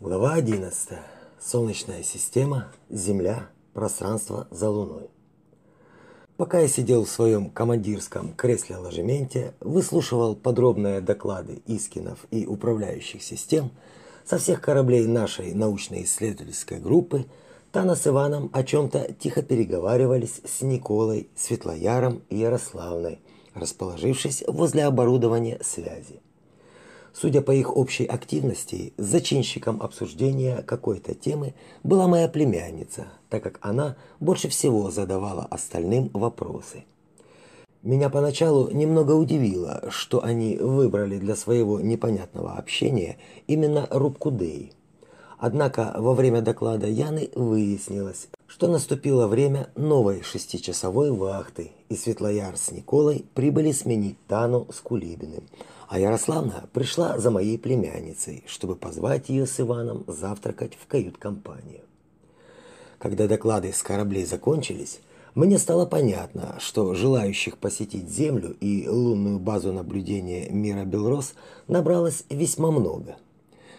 Глава 11. Солнечная система, Земля, пространство за Луной. Пока я сидел в своем командирском кресле-ложементе, выслушивал подробные доклады Искинов и управляющих систем со всех кораблей нашей научно-исследовательской группы, Тана с Иваном о чем-то тихо переговаривались с Николой, Светлояром и Ярославной, расположившись возле оборудования связи. Судя по их общей активности, зачинщиком обсуждения какой-то темы была моя племянница, так как она больше всего задавала остальным вопросы. Меня поначалу немного удивило, что они выбрали для своего непонятного общения именно рубку Дэй. Однако во время доклада Яны выяснилось, что наступило время новой шестичасовой вахты, и Светлояр с Николой прибыли сменить Тану с Кулибиным – а Ярославна пришла за моей племянницей, чтобы позвать ее с Иваном завтракать в кают-компанию. Когда доклады с кораблей закончились, мне стало понятно, что желающих посетить Землю и лунную базу наблюдения мира Белрос набралось весьма много.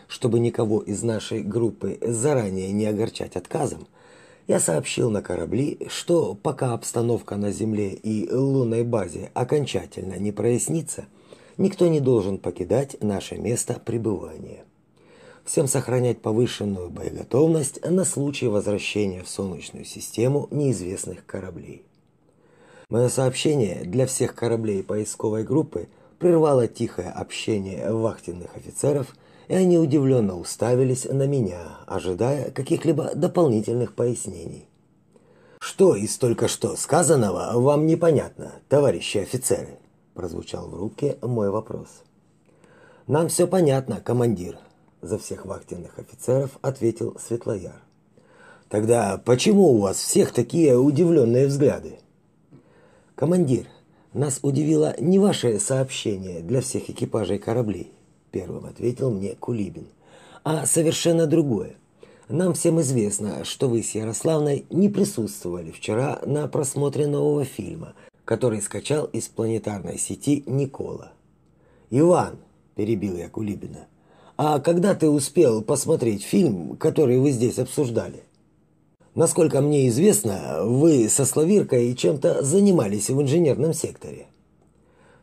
Чтобы никого из нашей группы заранее не огорчать отказом, я сообщил на корабли, что пока обстановка на Земле и лунной базе окончательно не прояснится – никто не должен покидать наше место пребывания. Всем сохранять повышенную боеготовность на случай возвращения в Солнечную систему неизвестных кораблей. Мое сообщение для всех кораблей поисковой группы прервало тихое общение вахтенных офицеров, и они удивленно уставились на меня, ожидая каких-либо дополнительных пояснений. Что из только что сказанного вам непонятно, товарищи офицеры? Прозвучал в рубке мой вопрос. Нам все понятно, командир, за всех вахтенных офицеров ответил Светлояр. Тогда почему у вас всех такие удивленные взгляды? Командир, нас удивило не ваше сообщение для всех экипажей кораблей, первым ответил мне Кулибин, а совершенно другое. Нам всем известно, что вы с Ярославной не присутствовали вчера на просмотре нового фильма который скачал из планетарной сети Никола. «Иван», – перебил я Кулибина, – «а когда ты успел посмотреть фильм, который вы здесь обсуждали?» «Насколько мне известно, вы со Славиркой чем-то занимались в инженерном секторе».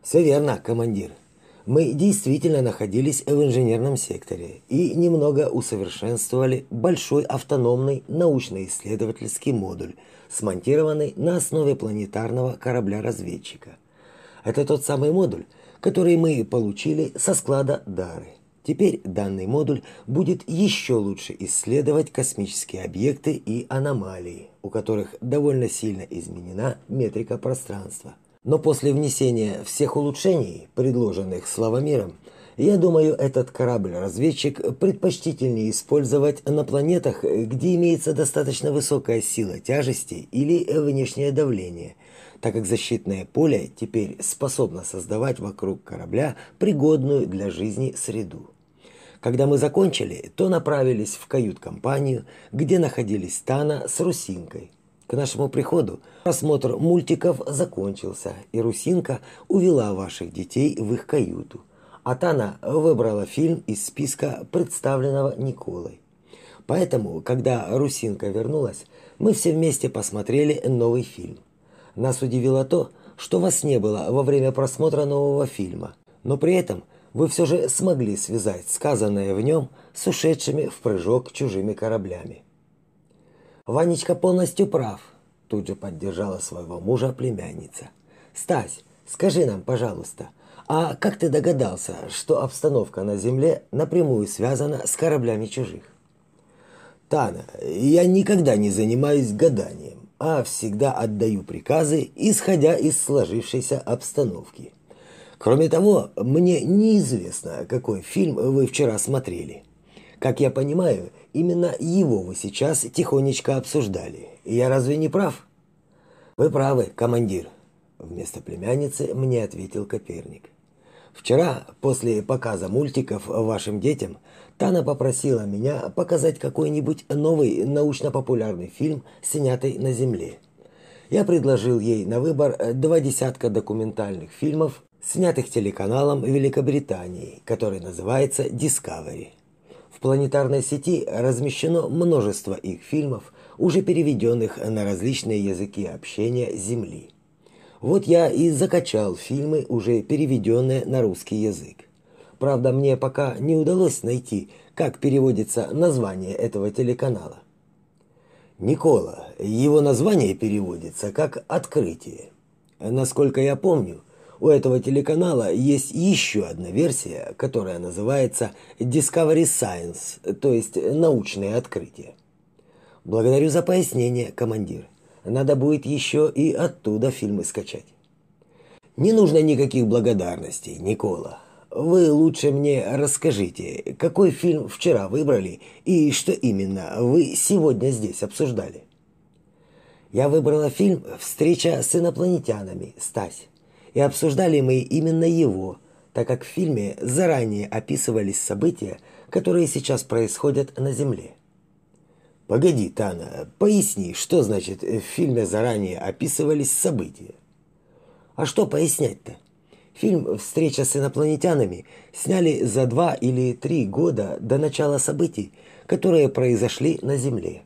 «Все верно, командир. Мы действительно находились в инженерном секторе и немного усовершенствовали большой автономный научно-исследовательский модуль – смонтированный на основе планетарного корабля-разведчика. Это тот самый модуль, который мы получили со склада Дары. Теперь данный модуль будет еще лучше исследовать космические объекты и аномалии, у которых довольно сильно изменена метрика пространства. Но после внесения всех улучшений, предложенных Славомиром, я думаю, этот корабль-разведчик предпочтительнее использовать на планетах, где имеется достаточно высокая сила тяжести или внешнее давление, так как защитное поле теперь способно создавать вокруг корабля пригодную для жизни среду. Когда мы закончили, то направились в кают-компанию, где находились Тана с Русинкой. К нашему приходу просмотр мультиков закончился, и Русинка увела ваших детей в их каюту. Атана выбрала фильм из списка, представленного Николой. Поэтому, когда Русинка вернулась, мы все вместе посмотрели новый фильм. Нас удивило то, что вас не было во время просмотра нового фильма, но при этом вы все же смогли связать сказанное в нем с ушедшими в прыжок чужими кораблями. Ванечка полностью прав, тут же поддержала своего мужа племянница. Стась, скажи нам, пожалуйста, а как ты догадался, что обстановка на Земле напрямую связана с кораблями чужих? Тана, я никогда не занимаюсь гаданием, а всегда отдаю приказы, исходя из сложившейся обстановки. Кроме того, мне неизвестно, какой фильм вы вчера смотрели. Как я понимаю, именно его вы сейчас тихонечко обсуждали. Я разве не прав? Вы правы, командир, вместо племянницы мне ответил Коперник. Вчера, после показа мультиков вашим детям, Тана попросила меня показать какой-нибудь новый научно-популярный фильм, снятый на Земле. Я предложил ей на выбор два десятка документальных фильмов, снятых телеканалом Великобритании, который называется Discovery. В планетарной сети размещено множество их фильмов, уже переведенных на различные языки общения Земли. Вот я и закачал фильмы, уже переведенные на русский язык. Правда, мне пока не удалось найти, как переводится название этого телеканала. Никола, его название переводится как «Открытие». Насколько я помню, у этого телеканала есть еще одна версия, которая называется Discovery Science, то есть научные открытия. Благодарю за пояснение, командир. Надо будет еще и оттуда фильмы скачать. Не нужно никаких благодарностей, Никола. Вы лучше мне расскажите, какой фильм вчера выбрали и что именно вы сегодня здесь обсуждали. Я выбрала фильм Встреча с инопланетянами, Стась. И обсуждали мы именно его, так как в фильме заранее описывались события, которые сейчас происходят на Земле. Погоди, Тана, поясни, что значит в фильме заранее описывались события? А что пояснять-то? Фильм «Встреча с инопланетянами» сняли за два или три года до начала событий, которые произошли на Земле.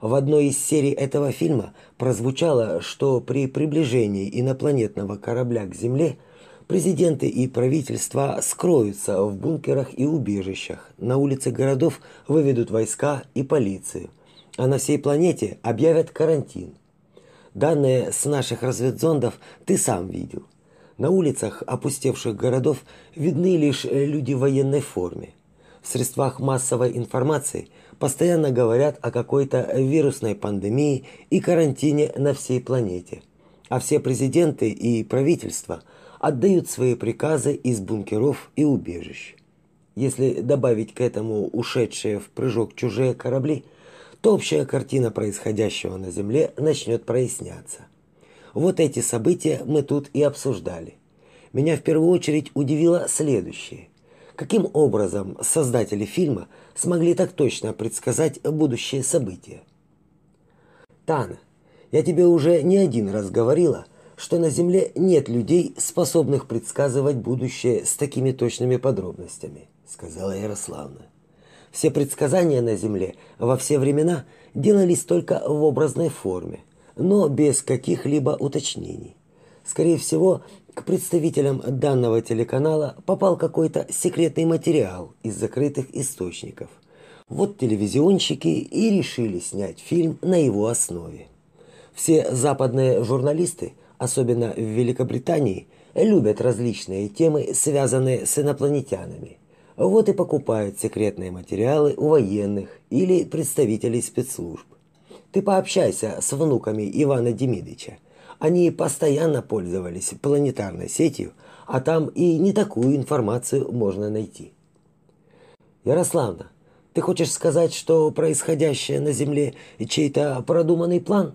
В одной из серий этого фильма прозвучало, что при приближении инопланетного корабля к Земле президенты и правительства скроются в бункерах и убежищах, на улице городов выведут войска и полицию, а на всей планете объявят карантин. Данные с наших разведзондов ты сам видел. На улицах опустевших городов видны лишь люди в военной форме. В средствах массовой информации постоянно говорят о какой-то вирусной пандемии и карантине на всей планете. А все президенты и правительства отдают свои приказы из бункеров и убежищ. Если добавить к этому ушедшие в прыжок чужие корабли, то общая картина происходящего на Земле начнет проясняться. Вот эти события мы тут и обсуждали. Меня в первую очередь удивило следующее. Каким образом создатели фильма смогли так точно предсказать будущие события? Тана, я тебе уже не один раз говорила, что на Земле нет людей, способных предсказывать будущее с такими точными подробностями, сказала Ярославна. Все предсказания на Земле во все времена делались только в образной форме – но без каких-либо уточнений. Скорее всего, к представителям данного телеканала попал какой-то секретный материал из закрытых источников. Вот телевизионщики и решили снять фильм на его основе. Все западные журналисты, особенно в Великобритании, любят различные темы, связанные с инопланетянами. Вот и покупают секретные материалы у военных или представителей спецслужб. Ты пообщайся с внуками Ивана Демидовича. Они постоянно пользовались планетарной сетью, а там и не такую информацию можно найти. Ярославна, ты хочешь сказать, что происходящее на Земле чей-то продуманный план?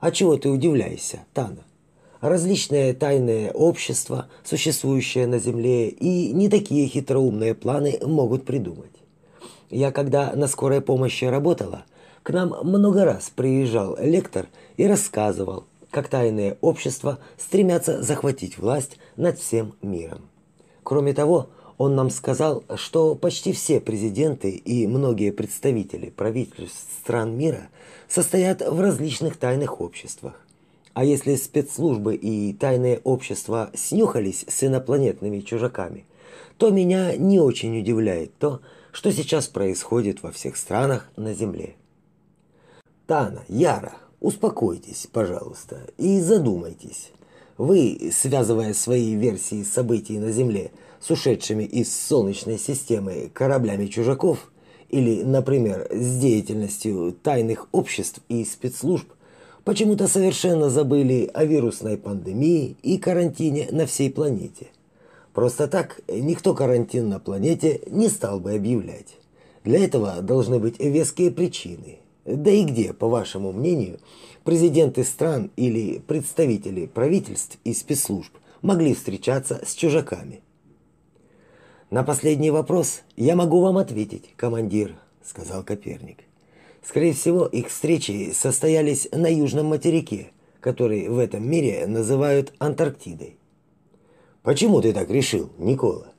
А чего ты удивляешься, Тана? Различные тайные общества, существующие на Земле, и не такие хитроумные планы могут придумать. Я когда на скорой помощи работала – к нам много раз приезжал лектор и рассказывал, как тайные общества стремятся захватить власть над всем миром. Кроме того, он нам сказал, что почти все президенты и многие представители правительств стран мира состоят в различных тайных обществах. А если спецслужбы и тайные общества снюхались с инопланетными чужаками, то меня не очень удивляет то, что сейчас происходит во всех странах на Земле. Тана, Яра, успокойтесь, пожалуйста, и задумайтесь. Вы, связывая свои версии событий на Земле с ушедшими из Солнечной системы кораблями чужаков, или, например, с деятельностью тайных обществ и спецслужб, почему-то совершенно забыли о вирусной пандемии и карантине на всей планете. Просто так никто карантин на планете не стал бы объявлять. Для этого должны быть веские причины, да и где, по вашему мнению, президенты стран или представители правительств и спецслужб могли встречаться с чужаками? На последний вопрос я могу вам ответить, командир, сказал Коперник. Скорее всего, их встречи состоялись на южном материке, который в этом мире называют Антарктидой. Почему ты так решил, Никола?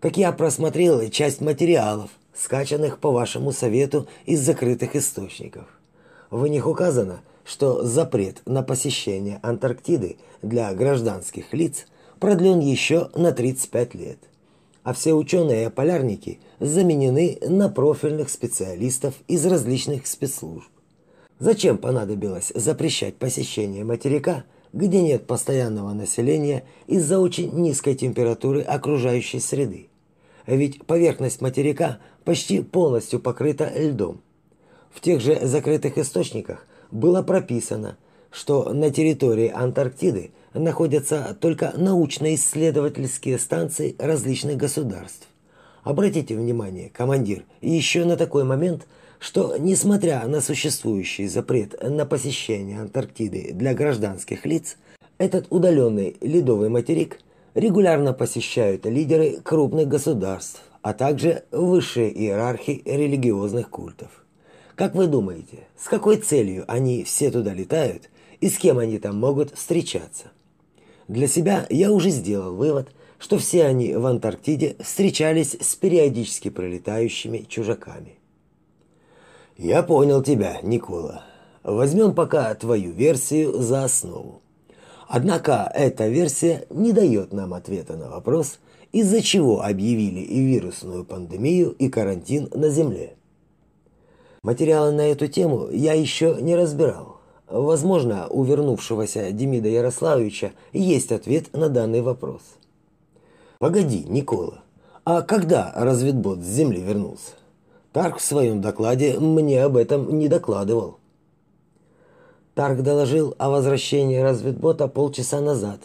как я просмотрел часть материалов, скачанных по вашему совету из закрытых источников. В них указано, что запрет на посещение Антарктиды для гражданских лиц продлен еще на 35 лет, а все ученые-полярники заменены на профильных специалистов из различных спецслужб. Зачем понадобилось запрещать посещение материка, где нет постоянного населения из-за очень низкой температуры окружающей среды? Ведь поверхность материка почти полностью покрыта льдом. В тех же закрытых источниках было прописано, что на территории Антарктиды находятся только научно-исследовательские станции различных государств. Обратите внимание, командир, еще на такой момент, что, несмотря на существующий запрет на посещение Антарктиды для гражданских лиц, этот удаленный ледовый материк регулярно посещают лидеры крупных государств, а также высшие иерархи религиозных культов. Как вы думаете, с какой целью они все туда летают и с кем они там могут встречаться? Для себя я уже сделал вывод, что все они в Антарктиде встречались с периодически пролетающими чужаками. Я понял тебя, Никола. Возьмем пока твою версию за основу. Однако эта версия не дает нам ответа на вопрос, из-за чего объявили и вирусную пандемию, и карантин на Земле. Материалы на эту тему я еще не разбирал. Возможно, у вернувшегося Демида Ярославовича есть ответ на данный вопрос. Погоди, Никола. А когда разведбот с Земли вернулся? Тарк в своем докладе мне об этом не докладывал. Тарк доложил о возвращении разведбота полчаса назад.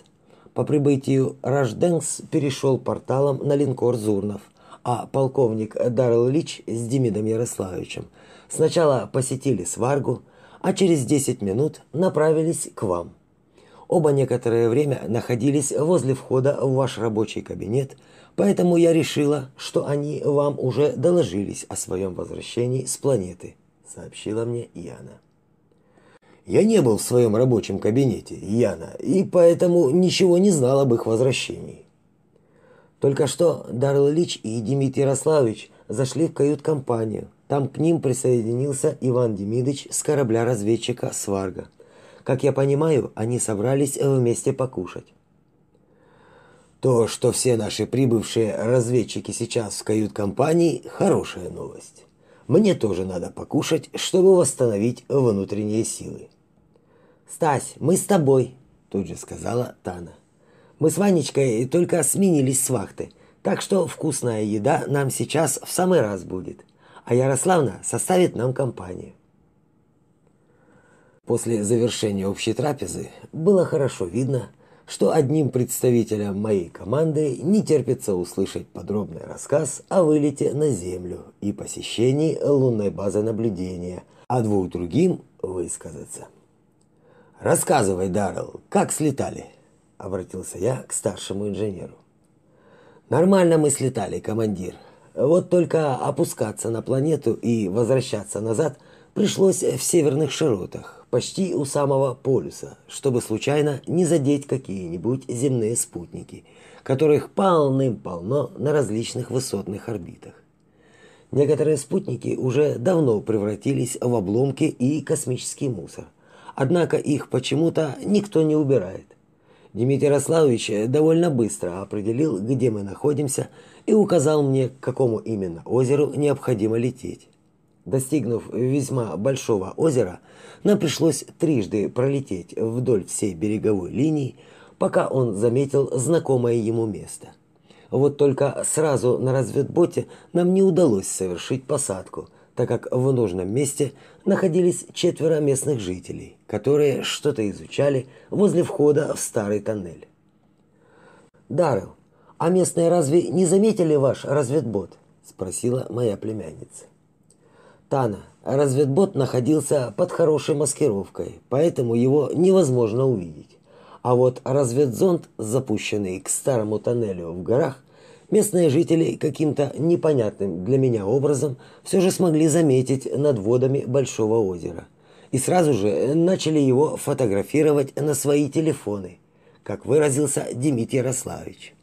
По прибытию Рожденс перешел порталом на линкор Зурнов, а полковник Даррел Лич с Демидом Ярославовичем сначала посетили Сваргу, а через 10 минут направились к вам. Оба некоторое время находились возле входа в ваш рабочий кабинет – Поэтому я решила, что они вам уже доложились о своем возвращении с планеты, сообщила мне Яна. Я не был в своем рабочем кабинете, Яна, и поэтому ничего не знал об их возвращении. Только что Дарл и Дмитрий Ярославович зашли в кают-компанию. Там к ним присоединился Иван Демидович с корабля-разведчика «Сварга». Как я понимаю, они собрались вместе покушать. То, что все наши прибывшие разведчики сейчас в кают-компании, хорошая новость. Мне тоже надо покушать, чтобы восстановить внутренние силы. Стась, мы с тобой, тут же сказала Тана. Мы с Ванечкой только сменились с вахты, так что вкусная еда нам сейчас в самый раз будет. А Ярославна составит нам компанию. После завершения общей трапезы было хорошо видно, что одним представителям моей команды не терпится услышать подробный рассказ о вылете на Землю и посещении лунной базы наблюдения, а двух другим высказаться. «Рассказывай, Даррелл, как слетали?» – обратился я к старшему инженеру. «Нормально мы слетали, командир. Вот только опускаться на планету и возвращаться назад пришлось в северных широтах, почти у самого полюса, чтобы случайно не задеть какие-нибудь земные спутники, которых полным-полно на различных высотных орбитах. Некоторые спутники уже давно превратились в обломки и космический мусор. Однако их почему-то никто не убирает. Дмитрий Ярославович довольно быстро определил, где мы находимся, и указал мне, к какому именно озеру необходимо лететь. Достигнув весьма большого озера, нам пришлось трижды пролететь вдоль всей береговой линии, пока он заметил знакомое ему место. Вот только сразу на разведботе нам не удалось совершить посадку, так как в нужном месте находились четверо местных жителей, которые что-то изучали возле входа в старый тоннель. «Даррелл, а местные разве не заметили ваш разведбот?» – спросила моя племянница. Тана, разведбот находился под хорошей маскировкой, поэтому его невозможно увидеть. А вот разведзонд, запущенный к старому тоннелю в горах, местные жители каким-то непонятным для меня образом все же смогли заметить над водами Большого озера. И сразу же начали его фотографировать на свои телефоны, как выразился Дмитрий Ярославович.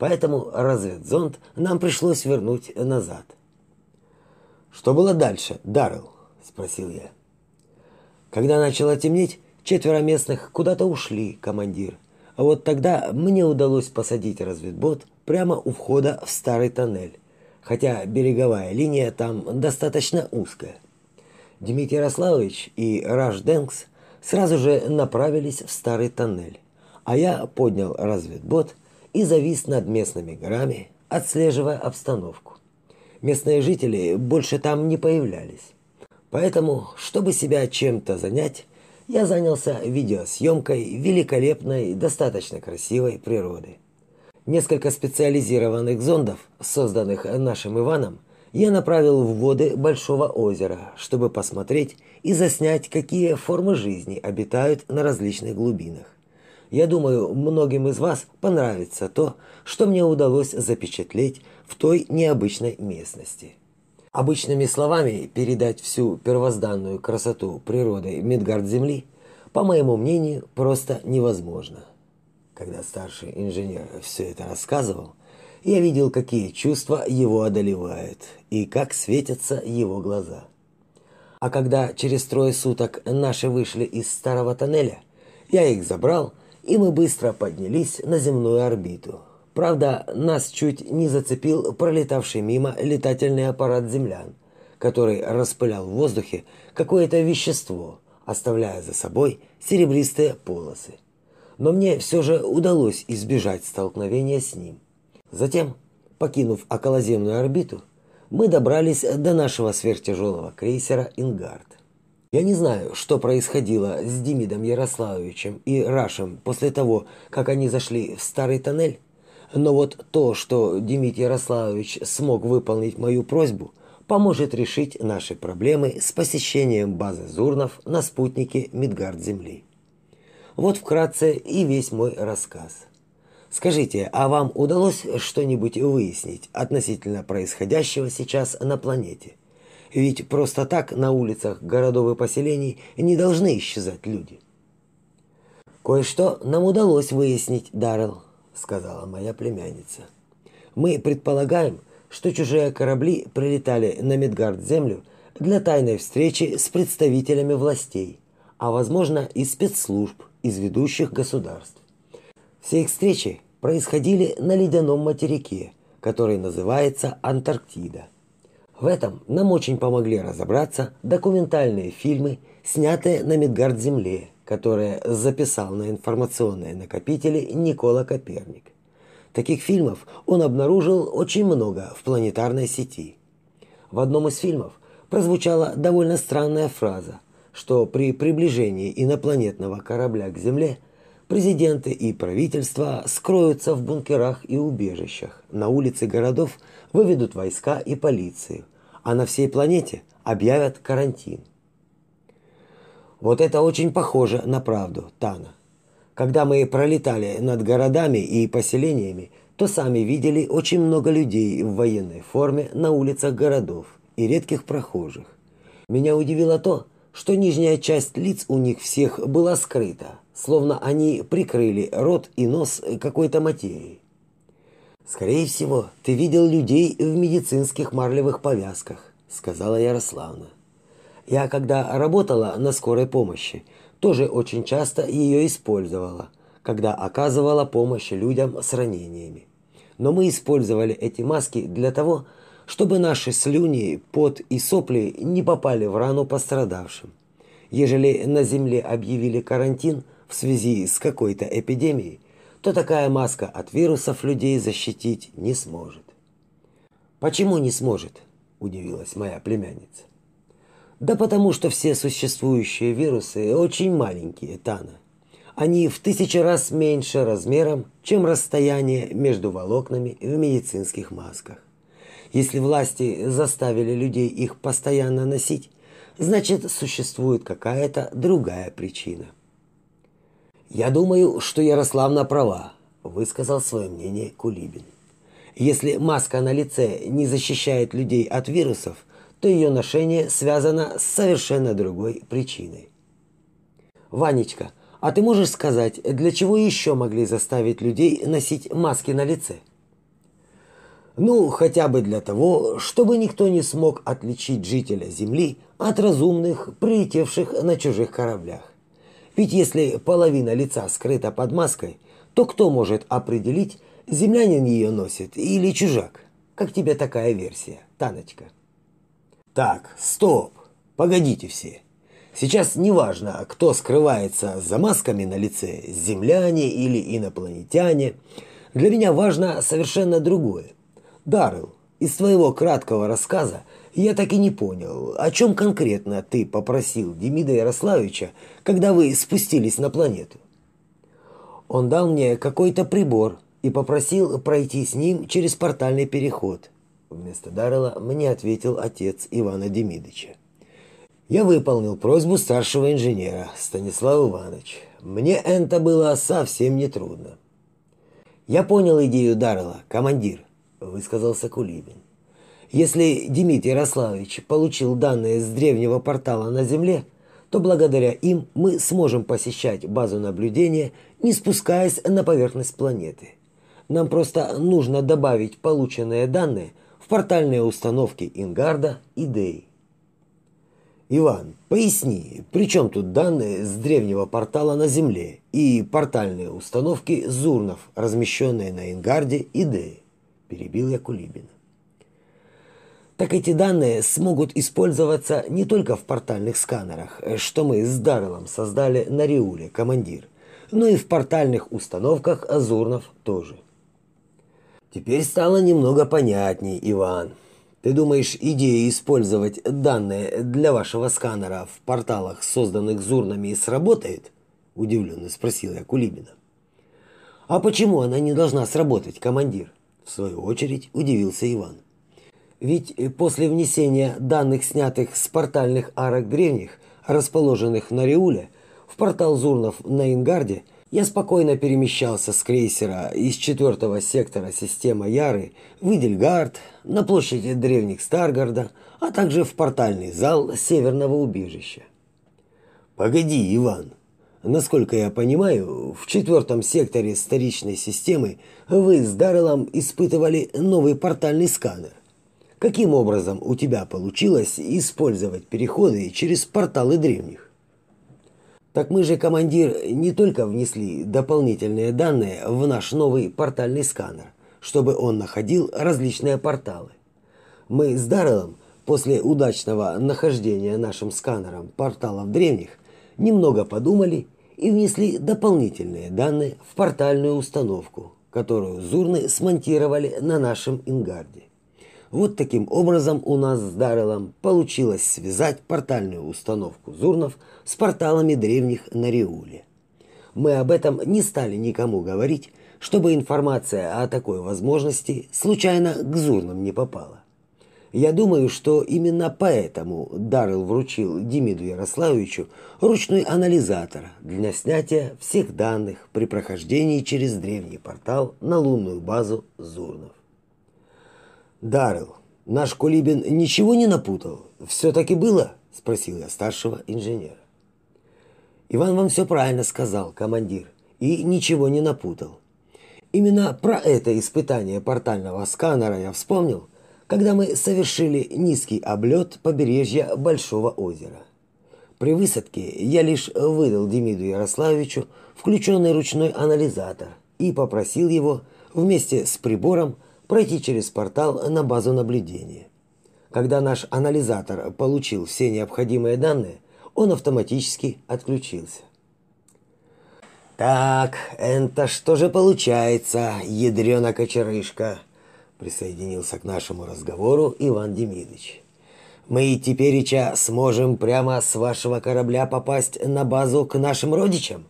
Поэтому разведзонд нам пришлось вернуть назад. Что было дальше, Даррелл? спросил я. Когда начало темнеть, четверо местных куда-то ушли, командир. А вот тогда мне удалось посадить разведбот прямо у входа в старый тоннель, хотя береговая линия там достаточно узкая. Дмитрий Ярославович и Раш Денкс сразу же направились в старый тоннель, а я поднял разведбот и завис над местными горами, отслеживая обстановку. Местные жители больше там не появлялись. Поэтому, чтобы себя чем-то занять, я занялся видеосъемкой великолепной, достаточно красивой природы. Несколько специализированных зондов, созданных нашим Иваном, я направил в воды Большого озера, чтобы посмотреть и заснять, какие формы жизни обитают на различных глубинах. Я думаю, многим из вас понравится то, что мне удалось запечатлеть в той необычной местности. Обычными словами передать всю первозданную красоту природы Мидгард-Земли, по моему мнению, просто невозможно. Когда старший инженер все это рассказывал, я видел, какие чувства его одолевают и как светятся его глаза. А когда через трое суток наши вышли из старого тоннеля, я их забрал, и мы быстро поднялись на земную орбиту, Правда, нас чуть не зацепил пролетавший мимо летательный аппарат землян, который распылял в воздухе какое-то вещество, оставляя за собой серебристые полосы. Но мне все же удалось избежать столкновения с ним. Затем, покинув околоземную орбиту, мы добрались до нашего сверхтяжелого крейсера «Ингард». Я не знаю, что происходило с Демидом Ярославовичем и Рашем после того, как они зашли в старый тоннель, но вот то, что Дмитрий Ярославович смог выполнить мою просьбу, поможет решить наши проблемы с посещением базы Зурнов на спутнике Мидгард-Земли. Вот вкратце и весь мой рассказ. Скажите, а вам удалось что-нибудь выяснить относительно происходящего сейчас на планете? Ведь просто так на улицах городов и поселений не должны исчезать люди. Кое-что нам удалось выяснить, Даррелл сказала моя племянница. Мы предполагаем, что чужие корабли прилетали на Мидгард-землю для тайной встречи с представителями властей, а возможно и спецслужб из ведущих государств. Все их встречи происходили на ледяном материке, который называется Антарктида. В этом нам очень помогли разобраться документальные фильмы, снятые на Мидгард-земле которое записал на информационные накопители Никола Коперник. Таких фильмов он обнаружил очень много в планетарной сети. В одном из фильмов прозвучала довольно странная фраза, что при приближении инопланетного корабля к Земле президенты и правительства скроются в бункерах и убежищах, на улице городов выведут войска и полицию, а на всей планете объявят карантин. Вот это очень похоже на правду, Тана. Когда мы пролетали над городами и поселениями, то сами видели очень много людей в военной форме на улицах городов и редких прохожих. Меня удивило то, что нижняя часть лиц у них всех была скрыта, словно они прикрыли рот и нос какой-то материей. Скорее всего, ты видел людей в медицинских марлевых повязках, сказала Ярославна. Я когда работала на скорой помощи, тоже очень часто ее использовала, когда оказывала помощь людям с ранениями. Но мы использовали эти маски для того, чтобы наши слюни, пот и сопли не попали в рану пострадавшим. Ежели на земле объявили карантин в связи с какой-то эпидемией, то такая маска от вирусов людей защитить не сможет. Почему не сможет? удивилась моя племянница. Да потому что все существующие вирусы очень маленькие, Тана. Они в тысячи раз меньше размером, чем расстояние между волокнами в медицинских масках. Если власти заставили людей их постоянно носить, значит, существует какая-то другая причина. Я думаю, что Ярославна права, высказал свое мнение Кулибин. Если маска на лице не защищает людей от вирусов, то ее ношение связано с совершенно другой причиной. Ванечка, а ты можешь сказать, для чего еще могли заставить людей носить маски на лице? Ну, хотя бы для того, чтобы никто не смог отличить жителя Земли от разумных, прилетевших на чужих кораблях. Ведь если половина лица скрыта под маской, то кто может определить, землянин ее носит или чужак? Как тебе такая версия, Таночка? Так, стоп, погодите все. Сейчас неважно, кто скрывается за масками на лице, земляне или инопланетяне. Для меня важно совершенно другое. Даррелл, из твоего краткого рассказа я так и не понял, о чем конкретно ты попросил Демида Ярославича, когда вы спустились на планету. Он дал мне какой-то прибор и попросил пройти с ним через портальный переход. Вместо Даррелла мне ответил отец Ивана Демидовича. Я выполнил просьбу старшего инженера Станислава Иванович. Мне это было совсем не трудно. Я понял идею Даррелла, командир, высказался Кулибин. Если Дмитрий Ярославович получил данные с древнего портала на Земле, то благодаря им мы сможем посещать базу наблюдения, не спускаясь на поверхность планеты. Нам просто нужно добавить полученные данные в портальные установки Ингарда и Дей. Иван, поясни, при чем тут данные с древнего портала на Земле и портальные установки Зурнов, размещенные на Ингарде и Дее? Перебил я Кулибина. Так эти данные смогут использоваться не только в портальных сканерах, что мы с Дарреллом создали на Риуле, командир, но и в портальных установках Азурнов тоже. Теперь стало немного понятней, Иван. Ты думаешь, идея использовать данные для вашего сканера в порталах, созданных Зурнами, сработает? Удивленно спросил я Кулибина. А почему она не должна сработать, командир? В свою очередь удивился Иван. Ведь после внесения данных, снятых с портальных арок древних, расположенных на Риуле, в портал Зурнов на Ингарде – я спокойно перемещался с крейсера из четвертого сектора системы Яры в Идельгард, на площади древних Старгарда, а также в портальный зал северного убежища. Погоди, Иван. Насколько я понимаю, в четвертом секторе столичной системы вы с Дарреллом испытывали новый портальный сканер. Каким образом у тебя получилось использовать переходы через порталы древних? Так мы же, командир, не только внесли дополнительные данные в наш новый портальный сканер, чтобы он находил различные порталы. Мы с Дарреллом после удачного нахождения нашим сканером порталов древних немного подумали и внесли дополнительные данные в портальную установку, которую Зурны смонтировали на нашем Ингарде. Вот таким образом у нас с Дарреллом получилось связать портальную установку Зурнов с порталами древних на Риуле. Мы об этом не стали никому говорить, чтобы информация о такой возможности случайно к Зурнам не попала. Я думаю, что именно поэтому Даррелл вручил Демиду Ярославовичу ручной анализатор для снятия всех данных при прохождении через древний портал на лунную базу Зурнов. Даррелл, наш Кулибин ничего не напутал? Все-таки было?» – спросил я старшего инженера. «Иван вам все правильно сказал, командир, и ничего не напутал. Именно про это испытание портального сканера я вспомнил, когда мы совершили низкий облет побережья Большого озера. При высадке я лишь выдал Демиду Ярославовичу включенный ручной анализатор и попросил его вместе с прибором пройти через портал на базу наблюдения. Когда наш анализатор получил все необходимые данные, он автоматически отключился. «Так, это что же получается, ядрёна кочерышка?» Присоединился к нашему разговору Иван Демидович. «Мы теперь сможем прямо с вашего корабля попасть на базу к нашим родичам?»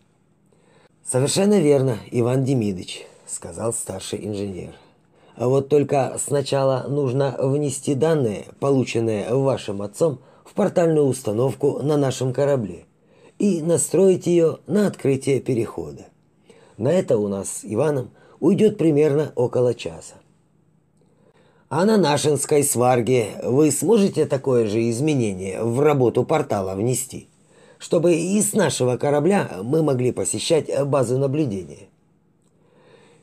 «Совершенно верно, Иван Демидович», — сказал старший инженер. А вот только сначала нужно внести данные, полученные вашим отцом, в портальную установку на нашем корабле и настроить ее на открытие перехода. На это у нас с Иваном уйдет примерно около часа. А на нашинской сварге вы сможете такое же изменение в работу портала внести, чтобы и с нашего корабля мы могли посещать базу наблюдения?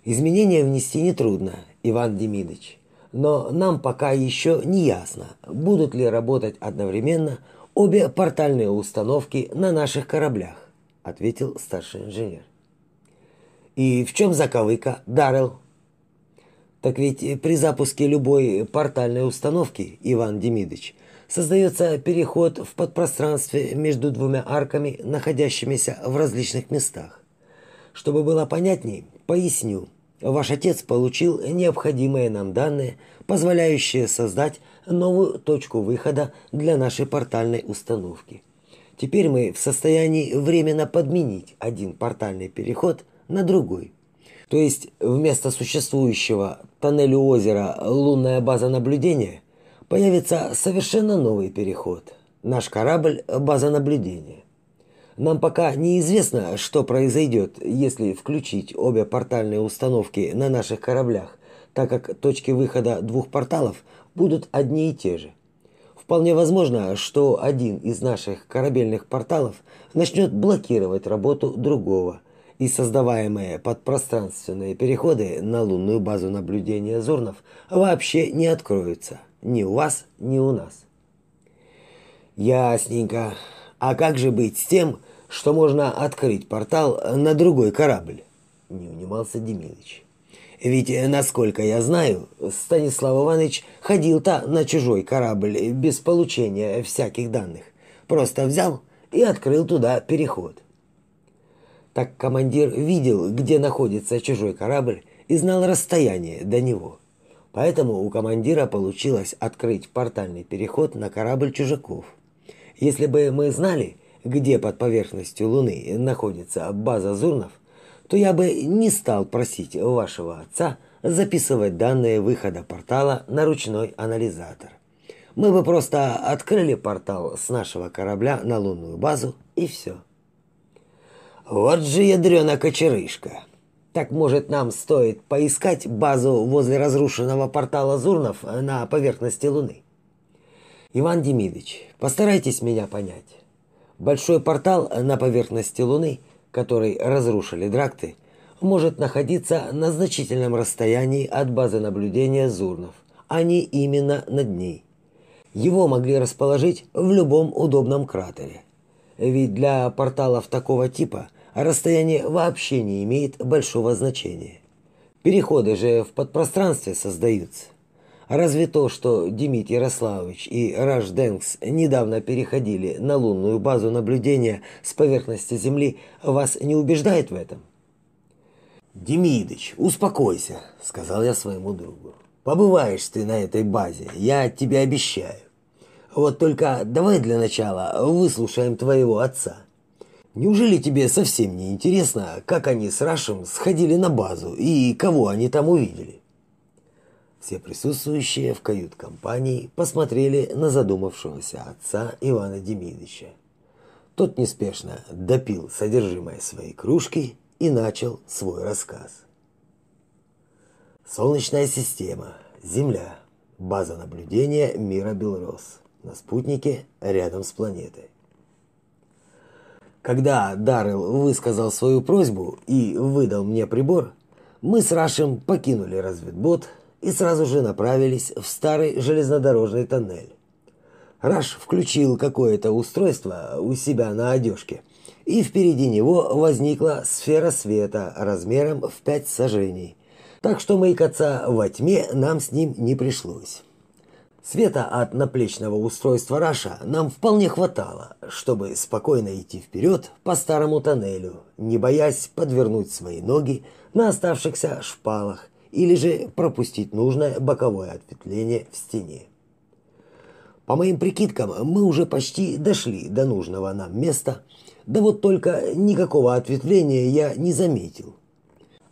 Изменения внести нетрудно, Иван Демидович. Но нам пока еще не ясно, будут ли работать одновременно обе портальные установки на наших кораблях, ответил старший инженер. И в чем заковыка, Даррелл? Так ведь при запуске любой портальной установки, Иван Демидович, создается переход в подпространстве между двумя арками, находящимися в различных местах. Чтобы было понятней, поясню. Ваш отец получил необходимые нам данные, позволяющие создать новую точку выхода для нашей портальной установки. Теперь мы в состоянии временно подменить один портальный переход на другой. То есть вместо существующего тоннеля озера «Лунная база наблюдения» появится совершенно новый переход. Наш корабль – база наблюдения. Нам пока неизвестно, что произойдет, если включить обе портальные установки на наших кораблях, так как точки выхода двух порталов будут одни и те же. Вполне возможно, что один из наших корабельных порталов начнет блокировать работу другого, и создаваемые подпространственные переходы на лунную базу наблюдения Зурнов вообще не откроются ни у вас, ни у нас. Ясненько. А как же быть с тем, что можно открыть портал на другой корабль? Не унимался Демидович. Ведь, насколько я знаю, Станислав Иванович ходил-то на чужой корабль без получения всяких данных. Просто взял и открыл туда переход. Так командир видел, где находится чужой корабль и знал расстояние до него. Поэтому у командира получилось открыть портальный переход на корабль чужаков. Если бы мы знали, где под поверхностью Луны находится база Зурнов, то я бы не стал просить вашего отца записывать данные выхода портала на ручной анализатор. Мы бы просто открыли портал с нашего корабля на лунную базу и все. Вот же ядрёна кочерышка. Так, может, нам стоит поискать базу возле разрушенного портала Зурнов на поверхности Луны? Иван Демидович, постарайтесь меня понять. Большой портал на поверхности Луны, который разрушили дракты, может находиться на значительном расстоянии от базы наблюдения Зурнов, а не именно над ней. Его могли расположить в любом удобном кратере. Ведь для порталов такого типа – расстояние вообще не имеет большого значения. Переходы же в подпространстве создаются. Разве то, что Дмитрий Ярославович и Раш Денкс недавно переходили на лунную базу наблюдения с поверхности Земли, вас не убеждает в этом? Демидыч, успокойся, сказал я своему другу. Побываешь ты на этой базе, я тебе обещаю. Вот только давай для начала выслушаем твоего отца. Неужели тебе совсем не интересно, как они с Рашем сходили на базу и кого они там увидели? Все присутствующие в кают-компании посмотрели на задумавшегося отца Ивана Демидовича. Тот неспешно допил содержимое своей кружки и начал свой рассказ. Солнечная система, Земля, база наблюдения мира Белрос на спутнике рядом с планетой. Когда Даррелл высказал свою просьбу и выдал мне прибор, мы с Рашем покинули разведбот и сразу же направились в старый железнодорожный тоннель. Раш включил какое-то устройство у себя на одежке, и впереди него возникла сфера света размером в пять сажений, так что маякаться во тьме нам с ним не пришлось. Света от наплечного устройства Раша нам вполне хватало, чтобы спокойно идти вперед по старому тоннелю, не боясь подвернуть свои ноги на оставшихся шпалах или же пропустить нужное боковое ответвление в стене. По моим прикидкам, мы уже почти дошли до нужного нам места, да вот только никакого ответвления я не заметил.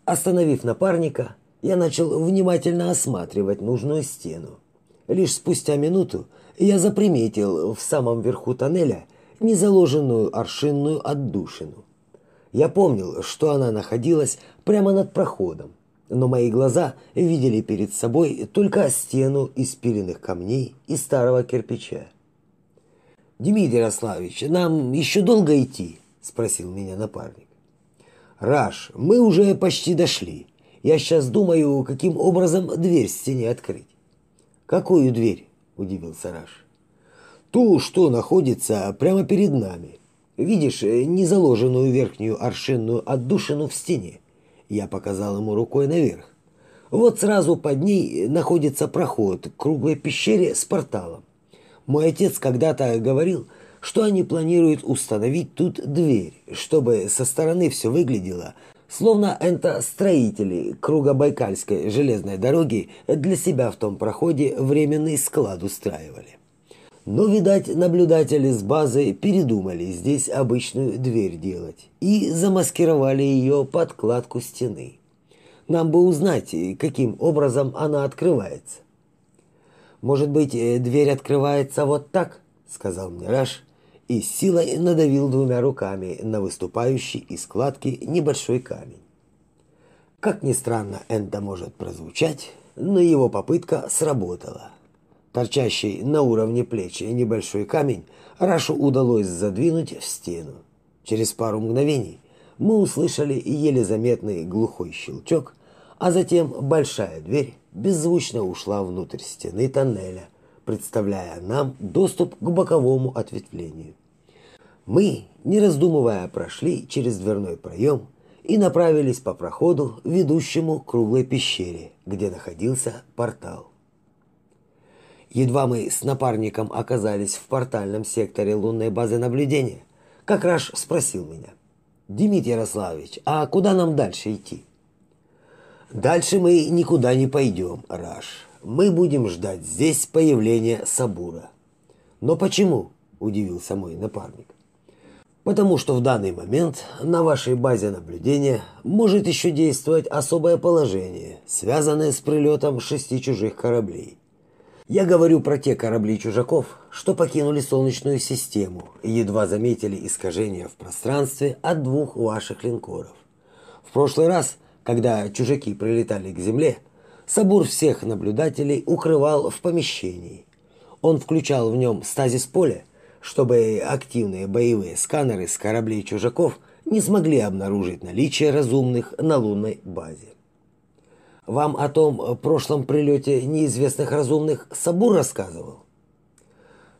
Остановив напарника, я начал внимательно осматривать нужную стену Лишь спустя минуту я заприметил в самом верху тоннеля незаложенную аршинную отдушину. Я помнил, что она находилась прямо над проходом, но мои глаза видели перед собой только стену из пиленных камней и старого кирпича. «Дмитрий Ярославович, нам еще долго идти?» – спросил меня напарник. «Раш, мы уже почти дошли. Я сейчас думаю, каким образом дверь в стене открыть. Какую дверь? удивился Раш. Ту, что находится прямо перед нами. Видишь, незаложенную верхнюю аршинную отдушину в стене. Я показал ему рукой наверх. Вот сразу под ней находится проход к круглой пещере с порталом. Мой отец когда-то говорил, что они планируют установить тут дверь, чтобы со стороны все выглядело, словно это строители Кругобайкальской железной дороги для себя в том проходе временный склад устраивали. Но, видать, наблюдатели с базы передумали здесь обычную дверь делать и замаскировали ее под кладку стены. Нам бы узнать, каким образом она открывается. «Может быть, э, дверь открывается вот так?» — сказал мне Раш, и с силой надавил двумя руками на выступающий из складки небольшой камень. Как ни странно это может прозвучать, но его попытка сработала. Торчащий на уровне плеч небольшой камень Рашу удалось задвинуть в стену. Через пару мгновений мы услышали еле заметный глухой щелчок, а затем большая дверь беззвучно ушла внутрь стены тоннеля, представляя нам доступ к боковому ответвлению. Мы, не раздумывая, прошли через дверной проем и направились по проходу, ведущему к круглой пещере, где находился портал. Едва мы с напарником оказались в портальном секторе лунной базы наблюдения, как Раш спросил меня. «Дмитрий Ярославович, а куда нам дальше идти?» «Дальше мы никуда не пойдем, Раш мы будем ждать здесь появления Сабура. Но почему? удивился мой напарник. Потому что в данный момент на вашей базе наблюдения может еще действовать особое положение, связанное с прилетом шести чужих кораблей. Я говорю про те корабли чужаков, что покинули Солнечную систему и едва заметили искажения в пространстве от двух ваших линкоров. В прошлый раз, когда чужаки прилетали к Земле, Сабур всех наблюдателей укрывал в помещении. Он включал в нем стазис-поле, чтобы активные боевые сканеры с кораблей чужаков не смогли обнаружить наличие разумных на лунной базе. Вам о том прошлом прилете неизвестных разумных Сабур рассказывал?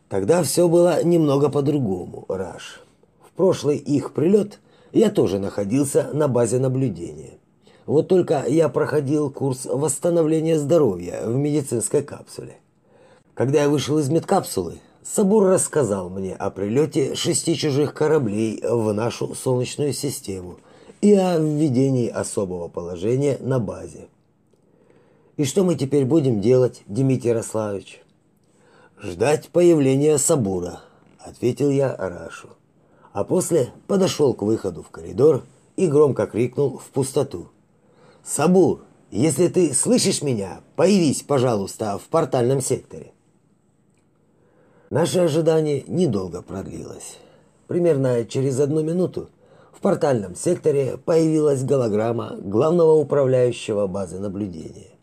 Тогда все было немного по-другому, Раш. В прошлый их прилет я тоже находился на базе наблюдения. Вот только я проходил курс восстановления здоровья в медицинской капсуле. Когда я вышел из медкапсулы, Сабур рассказал мне о прилете шести чужих кораблей в нашу Солнечную систему и о введении особого положения на базе. И что мы теперь будем делать, Дмитрий Ярославович? Ждать появления Сабура, ответил я Арашу. А после подошел к выходу в коридор и громко крикнул в пустоту. Сабур, если ты слышишь меня, появись, пожалуйста, в портальном секторе. Наше ожидание недолго продлилось. Примерно через одну минуту в портальном секторе появилась голограмма главного управляющего базы наблюдения.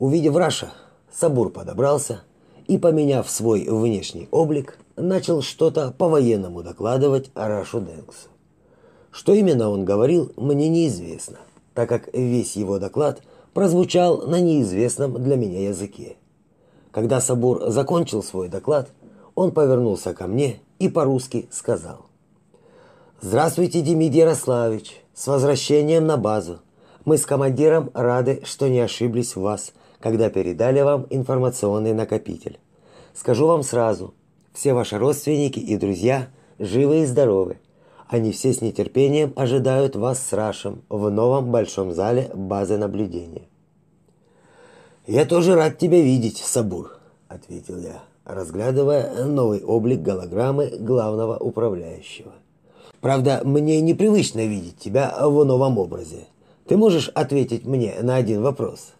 Увидев Раша, Сабур подобрался и, поменяв свой внешний облик, начал что-то по-военному докладывать Рашу Денксу. Что именно он говорил, мне неизвестно так как весь его доклад прозвучал на неизвестном для меня языке. Когда Сабур закончил свой доклад, он повернулся ко мне и по-русски сказал. «Здравствуйте, Демид Ярославович! С возвращением на базу! Мы с командиром рады, что не ошиблись в вас, когда передали вам информационный накопитель. Скажу вам сразу, все ваши родственники и друзья живы и здоровы. Они все с нетерпением ожидают вас с Рашем в новом большом зале базы наблюдения. Я тоже рад тебя видеть, Сабур, ответил я, разглядывая новый облик голограммы главного управляющего. Правда, мне непривычно видеть тебя в новом образе. Ты можешь ответить мне на один вопрос?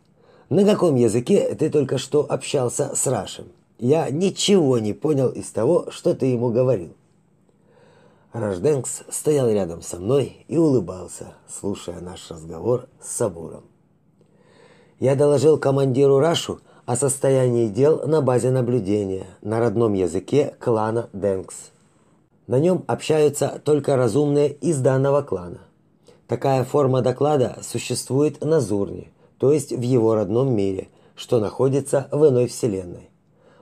На каком языке ты только что общался с Рашем? Я ничего не понял из того, что ты ему говорил. Рожденкс стоял рядом со мной и улыбался, слушая наш разговор с Сабуром. Я доложил командиру Рашу о состоянии дел на базе наблюдения на родном языке клана Денкс. На нем общаются только разумные из данного клана. Такая форма доклада существует на Зурне, то есть в его родном мире, что находится в иной вселенной.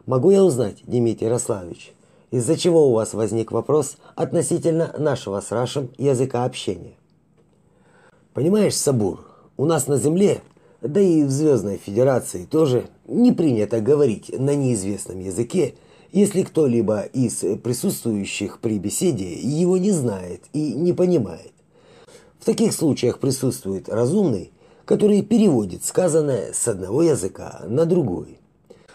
Могу я узнать, Дмитрий Ярославович, из-за чего у вас возник вопрос относительно нашего с Рашем языка общения? Понимаешь, Сабур, у нас на Земле, да и в Звездной Федерации тоже не принято говорить на неизвестном языке, если кто-либо из присутствующих при беседе его не знает и не понимает. В таких случаях присутствует разумный, который переводит сказанное с одного языка на другой.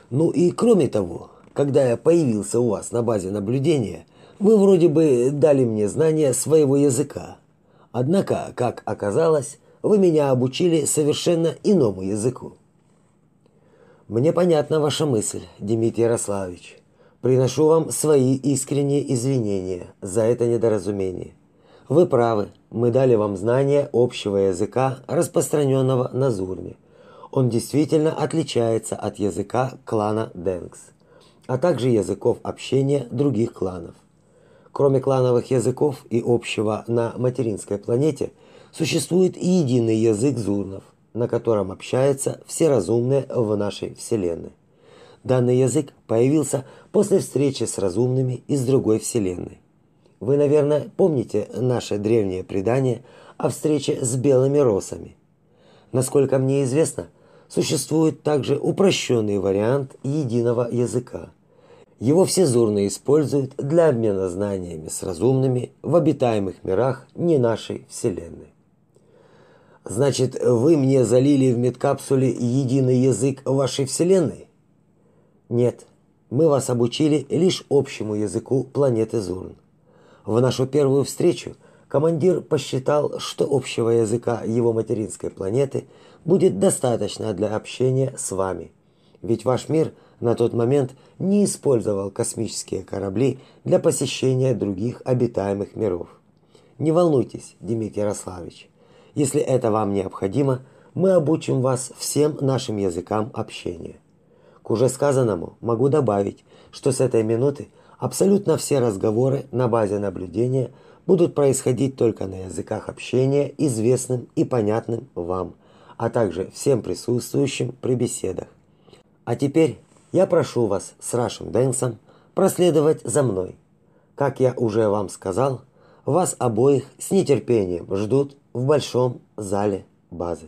Ну и кроме того, когда я появился у вас на базе наблюдения, вы вроде бы дали мне знания своего языка. Однако, как оказалось, вы меня обучили совершенно иному языку. Мне понятна ваша мысль, Дмитрий Ярославович. Приношу вам свои искренние извинения за это недоразумение. Вы правы, мы дали вам знания общего языка, распространенного на Зурме. Он действительно отличается от языка клана Денкс, а также языков общения других кланов. Кроме клановых языков и общего на материнской планете, существует и единый язык зурнов, на котором общаются все разумные в нашей Вселенной. Данный язык появился после встречи с разумными из другой вселенной. Вы, наверное, помните наше древнее предание о встрече с белыми росами. Насколько мне известно, существует также упрощенный вариант единого языка. Его все зурные используют для обмена знаниями с разумными в обитаемых мирах не нашей Вселенной. Значит, вы мне залили в медкапсуле единый язык вашей Вселенной? Нет, мы вас обучили лишь общему языку планеты Зурн. В нашу первую встречу командир посчитал, что общего языка его материнской планеты будет достаточно для общения с вами. Ведь ваш мир на тот момент не использовал космические корабли для посещения других обитаемых миров. Не волнуйтесь, Дмитрий Ярославович. Если это вам необходимо, мы обучим вас всем нашим языкам общения. К уже сказанному могу добавить, что с этой минуты абсолютно все разговоры на базе наблюдения будут происходить только на языках общения, известным и понятным вам, а также всем присутствующим при беседах. А теперь я прошу вас с Рашем Дэнсом проследовать за мной. Как я уже вам сказал, вас обоих с нетерпением ждут в большом зале базы.